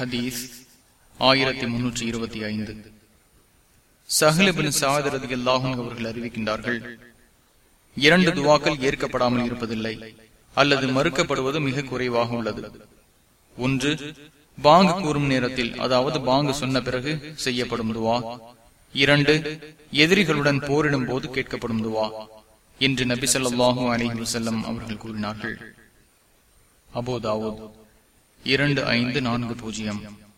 ஹதீஸ் ஆயிரத்தி முன்னூற்றி இருபத்தி ஐந்து. சஹலிபின் சாதரதி அல்லாஹும் அவர்கள் அறிவிக்கின்றார்கள் இரண்டு துவாக்கள் ஏற்கப்படாமல் இருப்பதில்லை அல்லது மறுக்கப்படுவது மிக குறைவாக உள்ளது. ஒன்று பாங்கு கூறும் நேரத்தில் அதாவது பாங்கு சொன்ன பிறகு செய்யப்படும் துவா. இரண்டு எதிரிகளுடன் போரிடும் போது கேட்கப்படும் துவா என்று நபி சொல்லாஹு அலஹி வசல்லம் அவர்கள் கூறினார்கள். அபோதாவோ இரண்டு ஐந்து நான்கு பூஜ்ஜியம்.